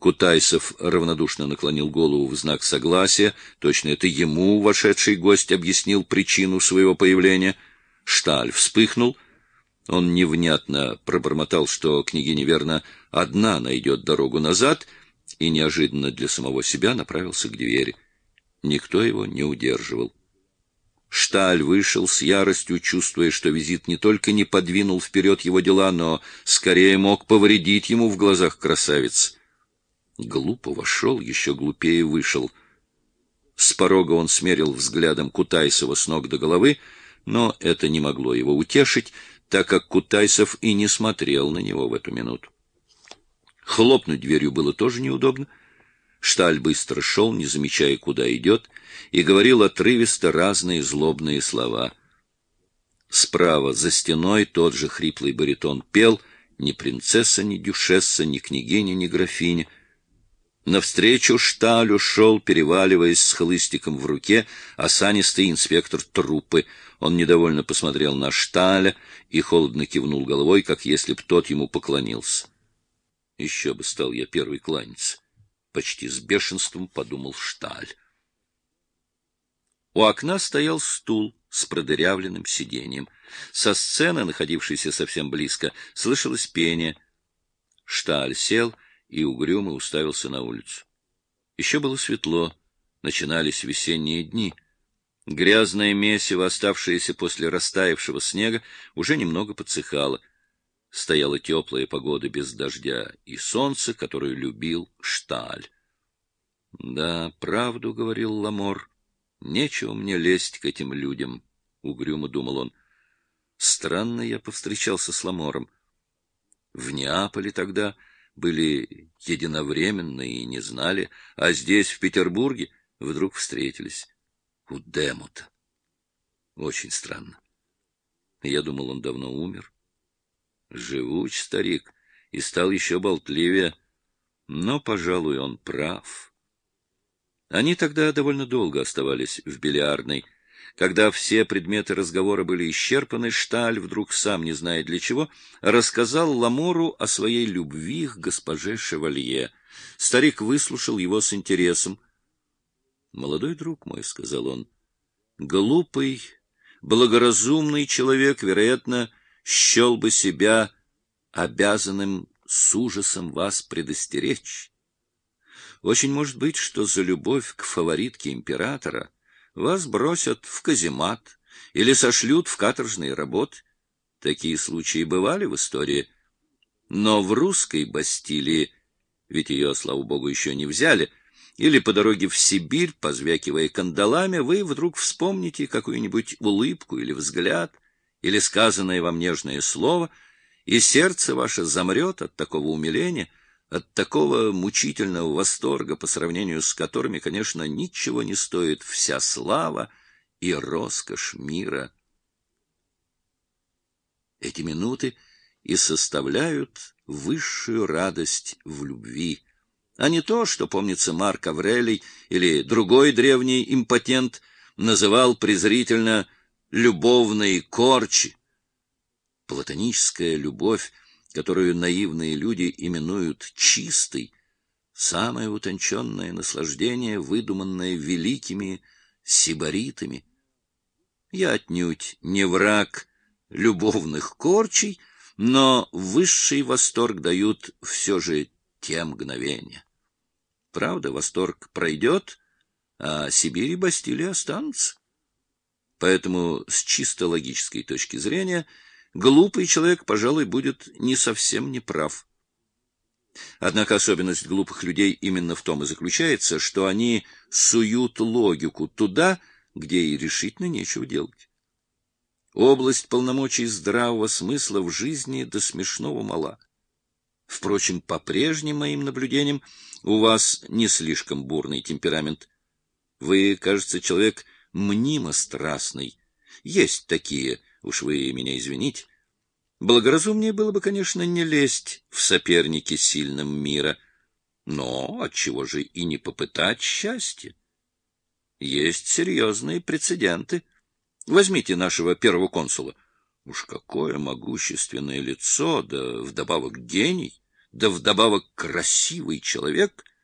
Кутайсов равнодушно наклонил голову в знак согласия. Точно это ему вошедший гость объяснил причину своего появления. Шталь вспыхнул. Он невнятно пробормотал, что княгиня, верно, одна найдет дорогу назад, и неожиданно для самого себя направился к двери. Никто его не удерживал. Шталь вышел с яростью, чувствуя, что визит не только не подвинул вперед его дела, но скорее мог повредить ему в глазах красавиц. Глупо вошел, еще глупее вышел. С порога он смерил взглядом Кутайсова с ног до головы, но это не могло его утешить, так как Кутайсов и не смотрел на него в эту минуту. Хлопнуть дверью было тоже неудобно. Шталь быстро шел, не замечая, куда идет, и говорил отрывисто разные злобные слова. Справа, за стеной, тот же хриплый баритон пел «Ни принцесса, ни дюшесса, ни княгиня, ни графиня». Навстречу Шталю шел, переваливаясь с хлыстиком в руке, осанистый инспектор трупы. Он недовольно посмотрел на Шталя и холодно кивнул головой, как если б тот ему поклонился. Еще бы стал я первый кланяться. Почти с бешенством подумал Шталь. У окна стоял стул с продырявленным сиденьем. Со сцены, находившейся совсем близко, слышалось пение. Шталь сел и угрюмо уставился на улицу. Еще было светло, начинались весенние дни. Грязное месиво, оставшееся после растаявшего снега, уже немного подсыхало. Стояла теплая погода без дождя и солнце, которое любил Шталь. — Да, правду говорил Ламор. Нечего мне лезть к этим людям, — угрюмо думал он. Странно я повстречался с Ламором. В Неаполе тогда были единовременно и не знали, а здесь, в Петербурге, вдруг встретились. У Демута. Очень странно. Я думал, он давно умер. Живуч старик и стал еще болтливее, но, пожалуй, он прав. Они тогда довольно долго оставались в бильярдной. Когда все предметы разговора были исчерпаны, Шталь, вдруг сам не зная для чего, рассказал Ламору о своей любви к госпоже Шевалье. Старик выслушал его с интересом. — Молодой друг мой, — сказал он, — глупый, благоразумный человек, вероятно, счел бы себя обязанным с ужасом вас предостеречь. Очень может быть, что за любовь к фаворитке императора вас бросят в каземат или сошлют в каторжные работы. Такие случаи бывали в истории. Но в русской Бастилии, ведь ее, слава богу, еще не взяли, или по дороге в Сибирь, позвякивая кандалами, вы вдруг вспомните какую-нибудь улыбку или взгляд, или сказанное вам нежное слово, и сердце ваше замрет от такого умиления — от такого мучительного восторга, по сравнению с которыми, конечно, ничего не стоит вся слава и роскошь мира. Эти минуты и составляют высшую радость в любви, а не то, что, помнится, Марк Аврелий или другой древний импотент называл презрительно «любовной корчи». Платоническая любовь которую наивные люди именуют чистой, самое утонченное наслаждение, выдуманное великими сибаритами. Я отнюдь не враг любовных корчей, но высший восторг дают все же те мгновения. Правда, восторг пройдет, а Сибирь и Бастилия останутся. Поэтому с чисто логической точки зрения – глупый человек, пожалуй, будет не совсем неправ. Однако особенность глупых людей именно в том и заключается, что они суют логику туда, где и решительно нечего делать. Область полномочий здравого смысла в жизни до смешного мала. Впрочем, по прежним моим наблюдениям, у вас не слишком бурный темперамент. Вы, кажется, человек мнимо страстный. Есть такие, уж вы меня извините. Благоразумнее было бы, конечно, не лезть в соперники сильным мира, но отчего же и не попытать счастье? Есть серьезные прецеденты. Возьмите нашего первого консула. Уж какое могущественное лицо, да вдобавок гений. да вдобавок красивый человек —